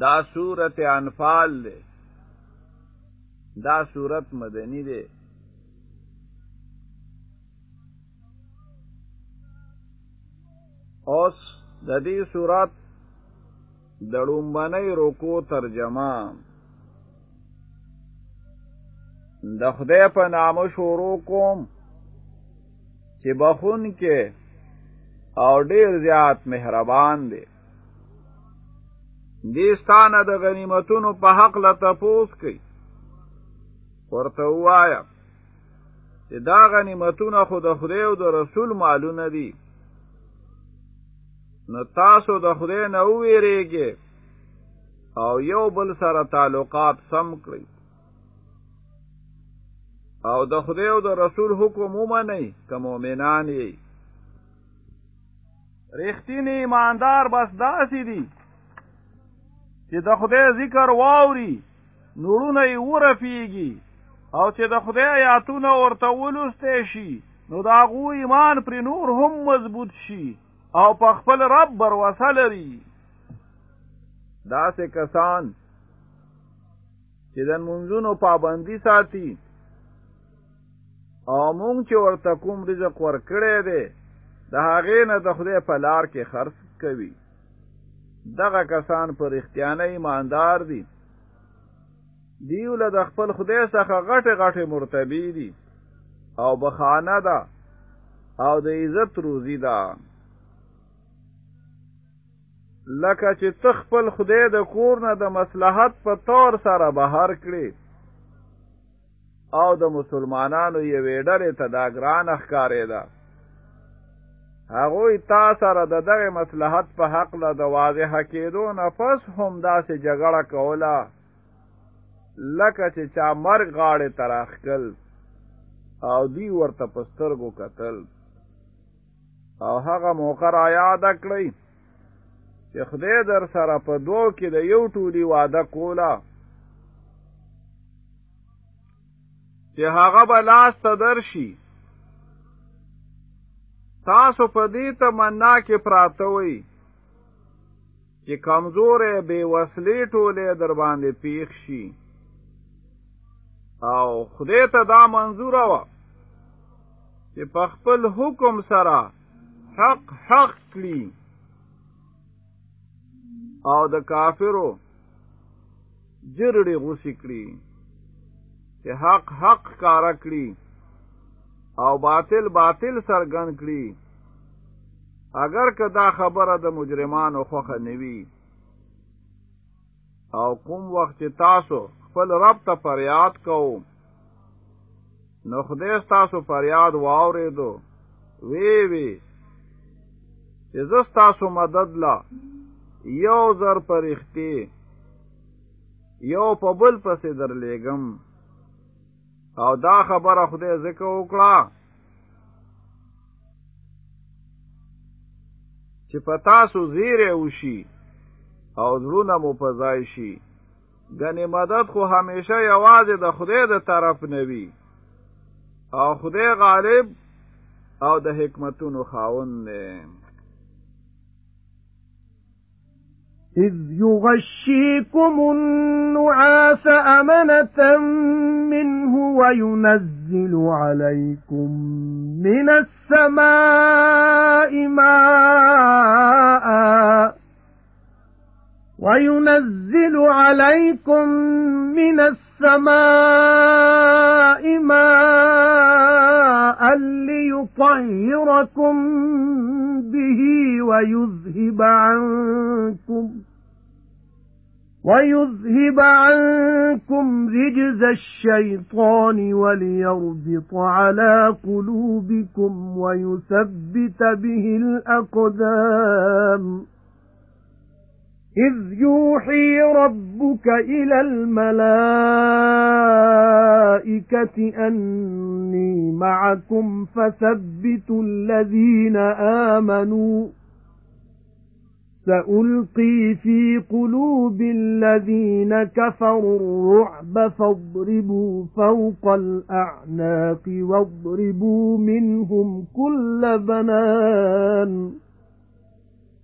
دا سورت انفال ده دا سورت مدنی ده اوس د دې سورت د لومبنۍ روکو ترجمه. د خدای په نامه شروع کوم چې بخښونکی او ډیر زیات مهربان دی دیستانه د غنیمتونو په حق له تپوس کوي ورته وایا چې دا غنیمتونه خو د خدای او د رسول مالونه دي. نو تاسو د خدای نه ویریږئ او یو بل سره تعلقات سم کړئ. او د خدای او د رسول حکم ومنئ که مؤمنان یې. رښتینی ایماندار بس داسې دي چې د خدای ذکر واوري نو زړونه یې ورپیږي او چې د خدای آیاتونه ورته ولوستې شي نو د هغو ایمان پر نور هم مضبوط شي او په خپل رب بروسه لري. داسې کسان چې د مونځونو پابندي ساتي او مونږ چې ورته کوم رزق ورکړی دی د هغې نه د خدای په لار کې خرڅ کوي دغه کسان په رښتیا ایماندار دي. دوی له د خپل خدای څخه غټه غټه مرتبه دي. او بخښنه ده. او د عزت روزي ده. لکه چې ته خپل خدای د کور نه د مصلحت په تور سره بهر کړي او د مسلمانانو یوې ډلې ته دا ګران ښکارې ده هغوی تا سره د دغه مصلحت په حق له د واضح کېدو نفس هم داسې جګړه کوله لکه چې چا مرګ غاړې تراخکل او دی ورته پسترګو قتل او هغه موقع را یاد کړی چې خدای در سره په دوه کې د یو ټولي واده کوله. چې هغه به لاس ته درشي تاسو په دې تمنا کې پراته وي چې کمزورې بے وسلې ټولې در باندې پیښ شي. او خدای ته دا منظور و چې په خپل حکم سره حق حق کړي. او د کافرو جرړې غوڅې کړي چې حق حق کار کړي او باطل باطل سرګن کړي. اگر که دا خبره د مجرمانو خوښه نه وي او کوم وخت تاسو خپل رب ته فریاد کوو نو خدای تاسو فریاد واورېدو. وی وی چې زه تاسو مدد لا یو زر پرختی یو په بل پسې درلېګم او دا خبره خدای ذکر وکړه چې پتا سو زیره وشي او زړونه مو پزای شي. غنی مدد خو همیشه یوازې د خدای د طرف نوي او خدای غالب او د حکمتونو خاوند دی إذ يغشيكم النعاس أمنة منه وينزل عليكم من السماء ماء وينزل عليكم من السماء ماء ليطهركم به ويذهب عنكم ويذهب عنكم رجز الشيطان وليربط على قلوبكم ويثبت به الأقدام إِذْ يُوحِي رَبُّكَ إِلَى الْمَلَائِكَةِ أَنِّي مَعَكُمْ فَثَبِّتُوا الَّذِينَ آمَنُوا. سَأُلْقِي فِي قُلُوبِ الَّذِينَ كَفَرُوا الرُّعْبَ فَاضْرِبُوا فَوْقَ الْأَعْنَاقِ وَاضْرِبُوا مِنْهُمْ كُلَّ بَنَانٍ.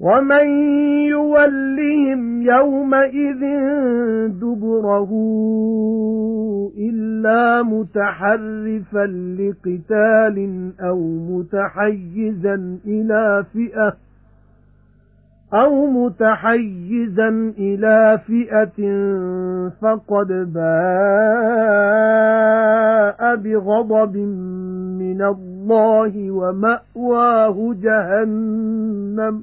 وَمَن يُوَلِّهِمْ يَوْمَئِذٍ دُبُرَهُ إِلَّا مُتَحَرِّفًا لِقِتَالٍ أَوْ مُتَحَيِّزًا إِلَى فِئَةٍ أَوْ مُتَحَيِّزًا إِلَى فِئَةٍ فَقَدْ بَاءَ بِغَضَبٍ مِنَ اللَّهِ وَمَأْوَاهُ جَهَنَّمُ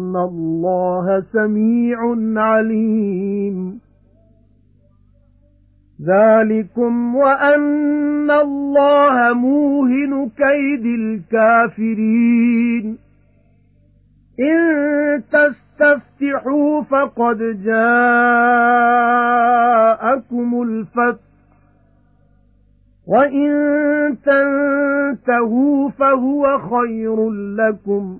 اللَّهَ سَمِيعٌ عَلِيمٌ ذَلِكُمْ وَأَنَّ اللَّهَ مُوهِنُ كَيْدِ الْكَافِرِينَ إِن تَسْتَفْتِحُوا فَقَدْ جَاءَكُمُ الْفَتْحُ وَإِن تَنْتَهُوا فَهُوَ خَيْرٌ لَّكُمْ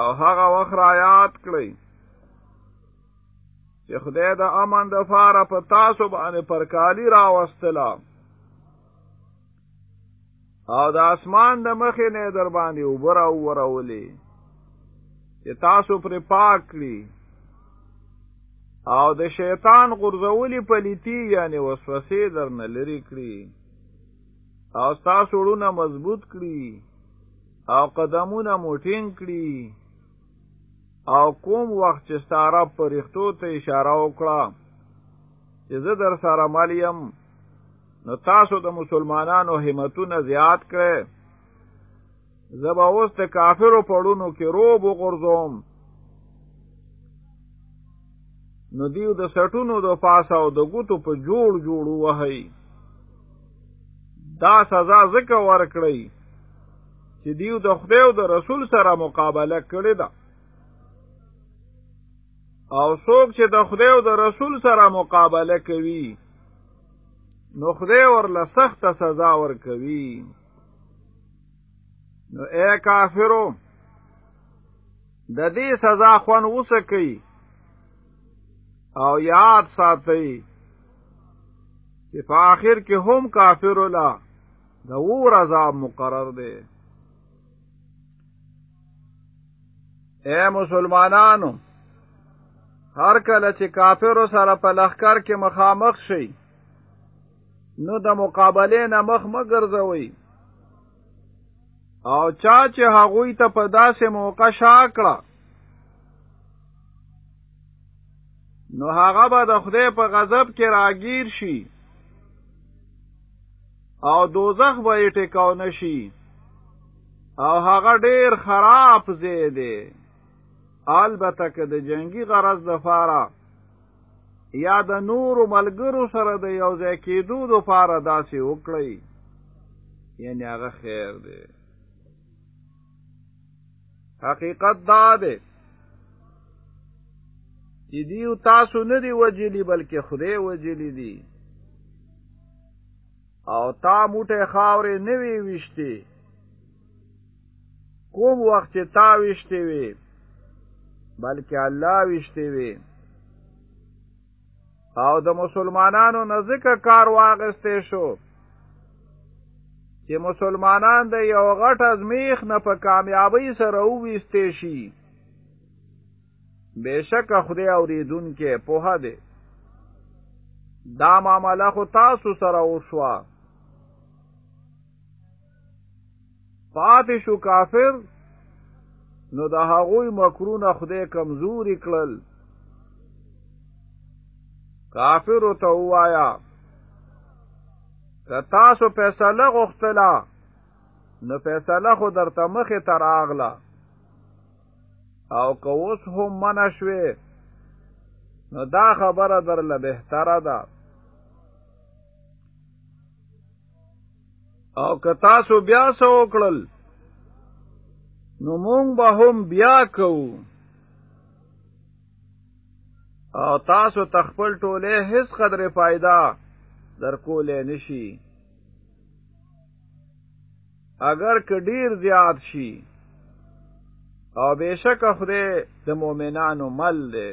او هغه وخت را یاد کړئ. چې خدای د امن دپاره په تاسو باندې پرکالی راوستلا او د اسمان د مخې نه در باندې اوبه را وورولې چې تاسو پر پاک کړی او د شیطان غرزولی پلیتی یعنی وسوسې درنه لري کړی او تاسو ورونه مضبوط کړی او قدمونه موټین کړی او کوم وخت چې ستاره پرښتو ته اشاره وکړه. چې زه در سره مالیم نو تاسو د مسلمانانو همتونه زیات کړئ. زه به اوس د کافرو پړونو کې روب وغورځوم. نو دیو د سټونو د پاسه او د ګوتو په جوړ جوړ وهي دا سزا ځکه ورکړی چې دیو د خدای او د رسول سره مقابله کړې ده او څوک چې د خدای او د رسول سره مقابله کوي نو خدای ورله سخت سزا ورکوي. نو اے کافرو د دې سزا خوند وڅکئ او یاد ساتئ چې په آخر کې هم کافر لا د ور عذاب مقرر دی. اے مسلمانانو هر کله چې کافرو سره په لخر کې مخامخ شي نو د مقابله نه مخ مګرځوي او چا چې هغوی ته په داسې موقع شاکړه نو هغه به د خدای په غضب کې راگیر شي. او دوزخ به یې ټکاو نشي او هغه ډیر خراب دی البته که د جنگي غرض د فاره یا د نور ملګرو سره د یو ځای کېدو لپاره داسې وکړئ. یعنی هغه خیر دی. حقیقت دا دی چې دیو تاسو نه دی وجلی بلکې خدای وجلی دی. او تا موټه خاورې نه وی وشتي کوم وخت تا وشتي وي بلکې الله وشتي وي او د مسلمانانو نزدیک کار واغستې شو چې مسلمانان د یو غټ ازمیخ نه په کامیابی سره وويستې شي. بشک خدای اوریدون کې په ده دا معاملہ خو تاسو سره وشوا پاتې شو کافر نو د هغوی مکرونه خدای کمزوري کړل. کافر ته وایا که تاسو فیصله غوښتله نو فیصله خو درته مخې ته راغله. او که اوس هم منع شوې نو دا خبره درله بهتره ده. او که تاسو بیا څه وکړل نو مونږ به هم بیا کوو. او تاسو تخپل ټوله هیڅ قدر فائدہ در کولې نشي اگر که ډیر زیات شي او بشک خدای د مؤمنانو مل دی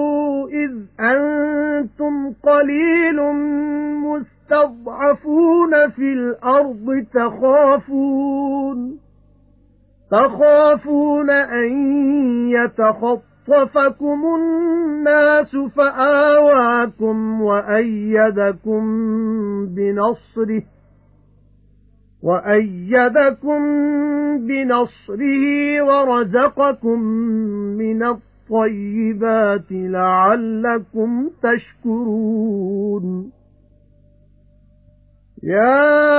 إِذْ أَنتُمْ قَلِيلٌ مُسْتَضْعَفُونَ فِي الْأَرْضِ تَخَافُونَ تَخَافُونَ أَن يَتَخَطَّفَكُمُ النَّاسُ فَآوَاكُمْ وَأَيَّدَكُم بِنَصْرِهِ وَأَيَّدَكُم بِنَصْرِهِ وَرَزَقَكُم مِّنَ الطَّيِّبَاتِ لَعَلَّكُمْ تَشْكُرُونَ. يَا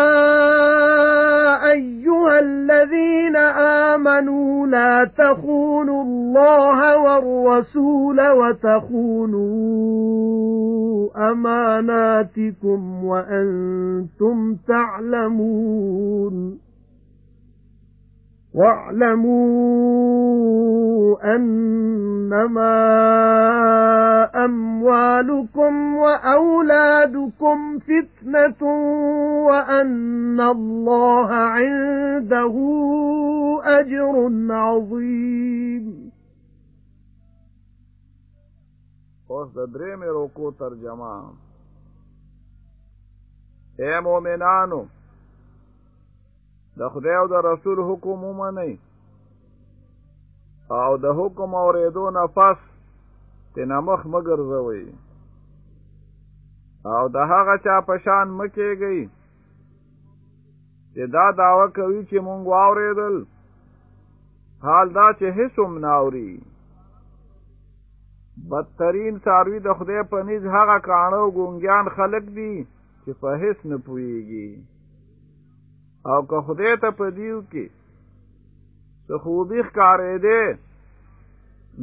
أَيُّهَا الَّذِينَ آمَنُوا لَا تَخُونُوا اللَّهَ وَالرَّسُولَ وَتَخُونُوا أَمَانَاتِكُمْ وَأَنْتُمْ تَعْلَمُونَ. وَاعْلَمُوا أَنَّمَا أَمْوَالُكُمْ وَأَوْلَادُكُمْ فِتْنَةٌ وَأَنَّ اللَّهَ عِندَهُ أَجْرٌ عَظِيمٌ. اوس د درې مې روکو مؤمنانو د خدای او د رسول حکم ومنئ. او د حکم اورېدو نه پس تینا مخ مګرځوي او د هغه چا په شان مه کیږئ چې دا دعوا کوي چې مونږ واورېدل حال دا چې هیڅ هم ناوري بدترین ساروی د خدای په نيز هغه کاڼه ګونګیان خلق دي چې په هیڅ نه پويږي او که خدای ته په دیو کې څه خوبي ښکارې ده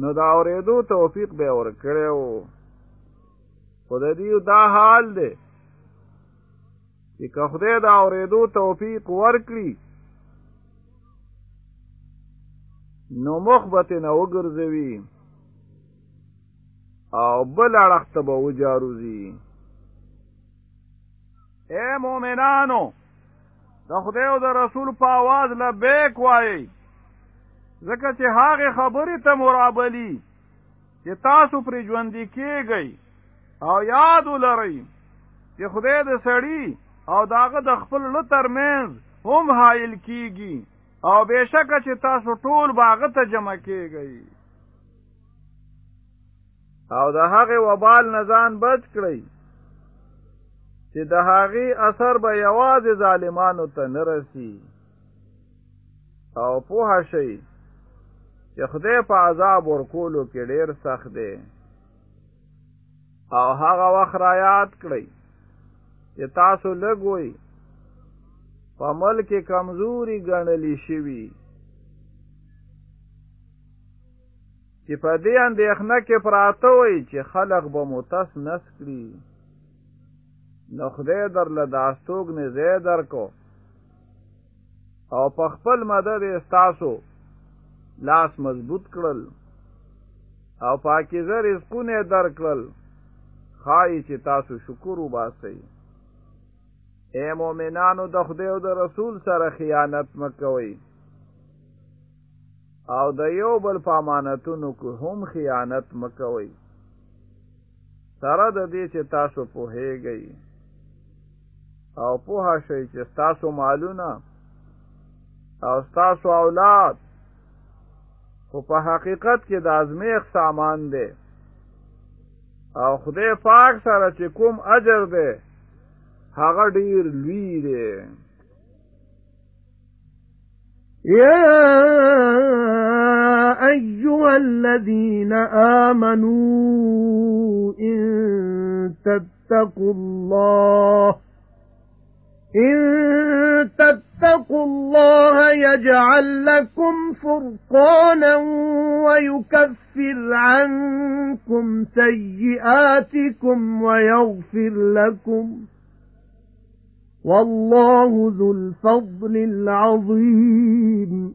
نو د اورېدو توفیق به ور کړو خدای دیو دا حال ده چې که خدای د اورېدو توفیق ورکړي نو مخ به ترې نه وګرځوي او بل اړخ ته به وجاروزي. اے مؤمنانو د خدای او د رسول په आवाज لبیک وایي ځکه چې هغه خبرې ته مرابلی چې تاسو پر ژوند کېږئ او یاد ولرئ چې خدای د سړی او داغه د خپل له ترمنځ هم حایل کیږي او بشکه چې تاسو ټول باغ ته جمع کیږئ او د هغه وبال نزان بچ کړئ چې د هغه اثر به یوازې ظالمانو ته نه رسی او پوه شئ چې خدای په عذاب ورکولو کې ډیر سخت دی. او هغه وخت را یاد کړئ چې تاسو لګ وئ په ملک کمزوري ګڼلی شوي. چې په دې اندېښنه کې پراته وي چې خلق به متس نس کړي نو خدای در له داستوګ نه زی درکو. او په خپل مدد ستاسو لاس مضبوط کړل. او پاکیزه رزقونه درکړل. ښایي چې تاسو شکر وباسئ. اے مؤمنانو د خدای او د رسول سره خیانت مه کوئ او د یو بل په امانتونو کو هم خیانت مه کوئ سره د دې چې تاسو پوهیږئ او په شي چې تاسو مالونه او تاسو اولاد خو په حقیقت کې د ازمیخ سامان دی. او خدای پاک سره چې کوم اجر دی هغه ډیر لوی دی. يا ايها الذين امنوا ان تتقوا الله إن تتقوا الله يجعل لكم فرقانا ويكفر عنكم سيئاتكم ويغفر لكم والله ذو الفضل العظيم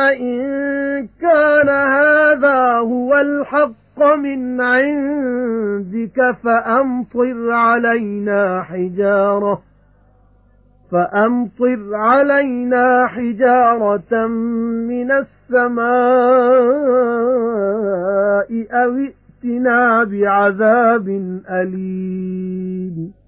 إِن كَانَ هَذَا هُوَ الْحَقَّ مِنْ عِندِكَ فَأَمْطِرْ عَلَيْنَا حِجَارَةً فَأَمْطِرْ عَلَيْنَا حِجَارَةً مِنَ السَّمَاءِ أَوْ ائْتِنَا بِعَذَابٍ أَلِيمٍ.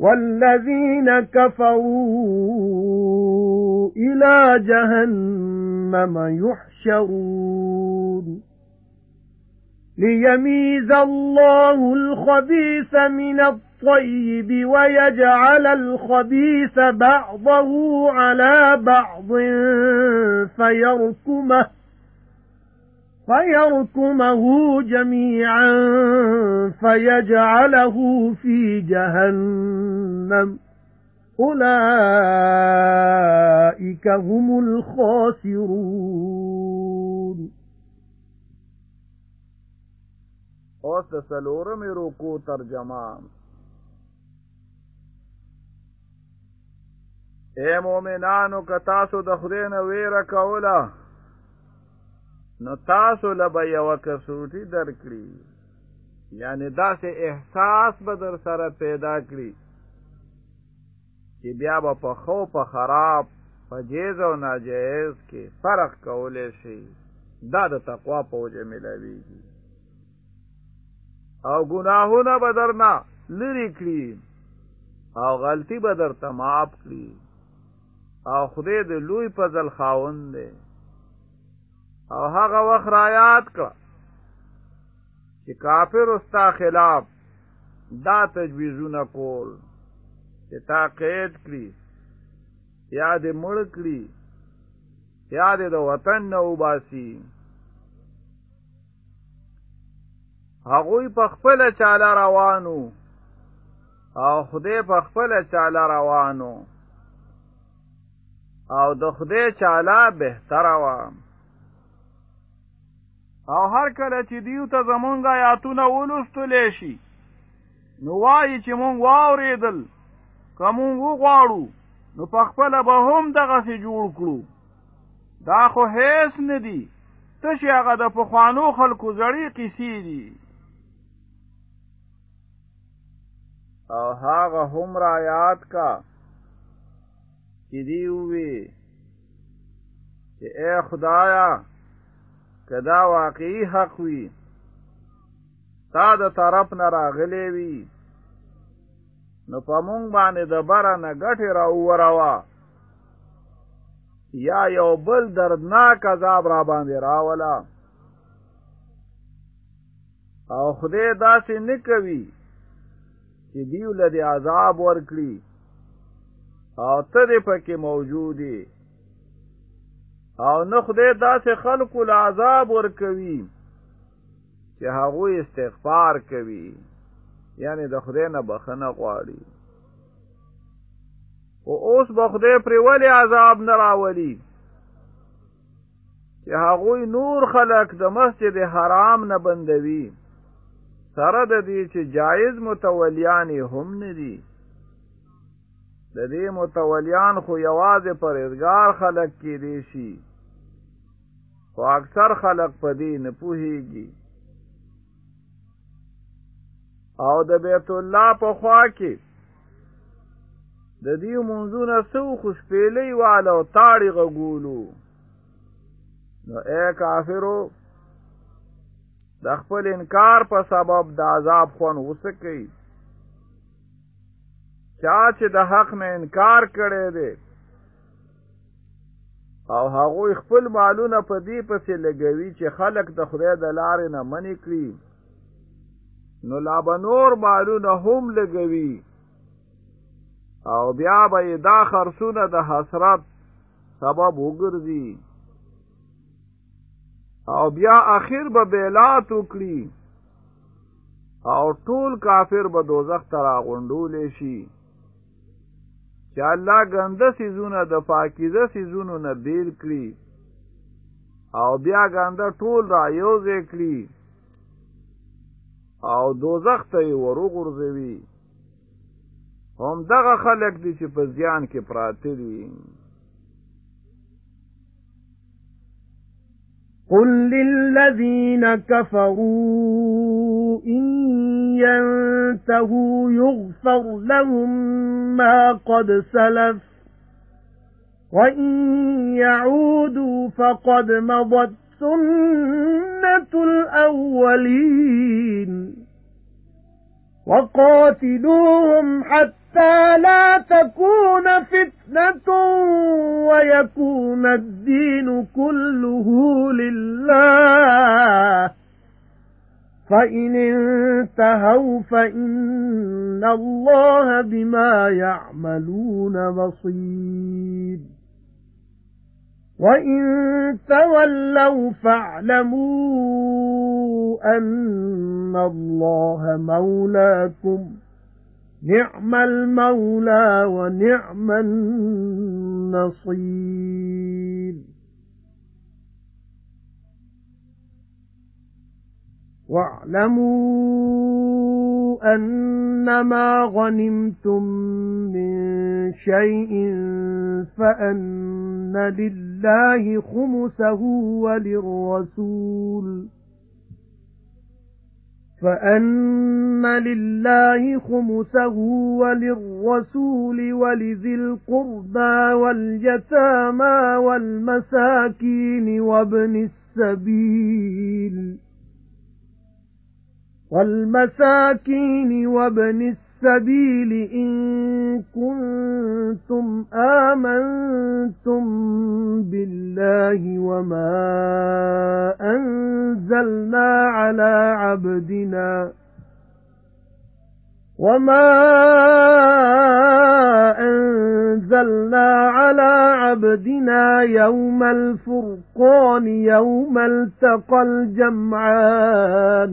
وَالَّذِينَ كَفَرُوا إِلَى جَهَنَّمَ يُحْشَرُونَ. لِيَمِيزَ اللَّهُ الْخَبِيثَ مِنَ الطَّيِّبِ وَيَجْعَلَ الْخَبِيثَ بَعْضَهُ عَلَى بَعْضٍ فَيَرْكُمَهُ فَيَرْكُمَهُ جَمِيعًا فَيَجْعَلَهُ فِي جَهَنَّمَ. أُولَئِكَ هُمُ الْخَاسِرُونَ. اوس څلورم رکوع ترجمه اے مومنانو که تاسو د خدای ویره کوله نو تاسو له به یو کسوټي درکړي. یعنی داسې احساس به در سره پیدا کړي. چې بیا به په ښه په خراب په جایز او ناجایز کې فرق کولی شي. دا د تقوا په وجه ملاویږي او ګناهونه به درنه لري کړي. او غلطي به درته معاف کړي. او خدای د لوی فضل خاوند دی او هغه وخت را یاد کړه چې کافر استا خلاف دا تجویزونه کول چې تا قید کړي یا دې مړ کړي یا دې د وطن نه وباسي. هغوی په خپل چاله روانو او خدای په خپل چاله روانو او د خدای چاله بهتره وام او هر کله چې دیو ته زمونږ آیاتونه ولستلې شي نو وایي چې مونږ واورېدل که مونږ وغواړو نو په خپله به هم دغسې جوړ کړو. دا خو هیڅ نه دي. تشې هغه د پخوانو خلکو زړې قصې دي. او هغه هم را یاد کړئ چې دی وی چې اے خدایا که دا واقعي حق وي تا د طرف نه راغلې وي. نو په مونږ باندې د بره نه ګټې را ووروا یا یو بل دردناک عذاب را باندې راولا او خدای داسې نه کوي چې دیو له عذاب ورکړي. او ته دې پکې موجودي او نه خدای داسې خلکو له عذاب ورکوي چې هغوی استغفار کوي. یعنی د خدای نه بخنه غواړي. او اوس به خدای پر ولی عذاب نه راولي؟ چې هغوی نور خلق د مسجد حرام نه بندوي. سره د دې چې جایز متولیان هم نه دي. د دې متولیان خو یوازې پرېزګار خلق کې دي شي خو اکثر خلق په دې نه پوهیږي. او د بیت الله په خوا کې د دې منځونه سو خوشپېلې والو تاړي غولو نو اے کافرو د خپل انکار په سبب د عذاب خون وسکي چا چې د حق نه انکار کړي دي او هغه خپل مالونه په دې پسې لګوي چې خلک د خدای د لارې نه منې کړي. نو لا بنور مالونه هم لګوي. او بیا به دا خرصونه د حسرت سبب وګرځي. او بیا اخر به بیلات وکړي. او ټول کافر به دوزخ ته راغونډول شي چې الله ګنده څيزونه د پاکیزه څيزونو نه بیل کړي او بیا ګنده ټول را یوځای کړي او دوزخ ته وروغورځوي هم دغه خلک دي چې په زیان کې پراته دي قل للذين كفروا إن ينتهوا يغفر لهم ما قد سلف وإن يعودوا فقد مضت سنة الأولين وقاتلوهم حتى حَتَّى لَا تَكُونَ فِتْنَةٌ وَيَكُونَ الدِّينُ كُلُّهُ لِلَّهِ. فَإِنِ انتهوا فَإِنَّ اللَّهَ بِمَا يَعْمَلُونَ بَصِيرٌ. وَإِن تَوَلَّوْا فَاعْلَمُوا أَنَّ اللَّهَ مَوْلَاكُمْ. نِعْمَ الْمَوْلَى وَنِعْمَ النَّصِيرُ. وَاعْلَمُوا أَنَّمَا غَنِمْتُم مِّن شَيْءٍ فَأَنَّ لِلَّهِ خُمُسَهُ وَلِلرَّسُولِ. فَأَنَّ لِلَّهِ خُمُسَهُ وَلِلرَّسُولِ وَلِذِي الْقُرْبَى وَالْيَتَامَى وَالْمَسَاكِينِ وَابْنِ السَّبِيلِ وَالْمَسَاكِينِ وَابْنِ السَّبِيلِ إِن كُنتُمْ آمَنتُم بِاللَّهِ وَمَا أَنزَلْنَا عَلَى عَبْدِنَا وَمَا أَنزَلْنَا عَلَى عَبْدِنَا يَوْمَ الْفُرْقَانِ يَوْمَ الْتَقَى الْجَمْعَانِ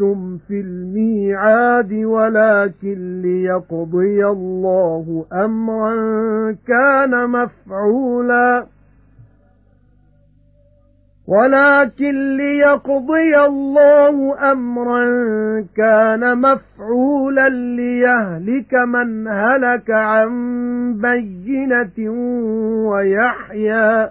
وَعَدتُّمْ فِي الْمِيعَادِ وَلَكِن لِّيَقْضِيَ اللَّهُ أَمْرًا كَانَ مَفْعُولًا وَلَكِن لِّيَقْضِيَ اللَّهُ أَمْرًا كَانَ مَفْعُولًا لِّيَهْلِكَ مَنْ هَلَكَ عَن بَيِّنَةٍ وَيَحْيَىٰ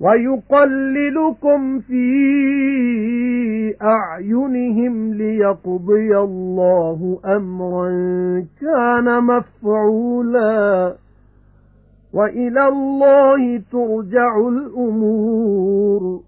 وَيُقَلِّلُكُمْ فِي أَعْيُنِهِمْ لِيَقْضِيَ اللَّهُ أَمْرًا كَانَ مَفْعُولًا وَإِلَى اللَّهِ تُرْجَعُ الْأُمُورُ.